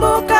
boca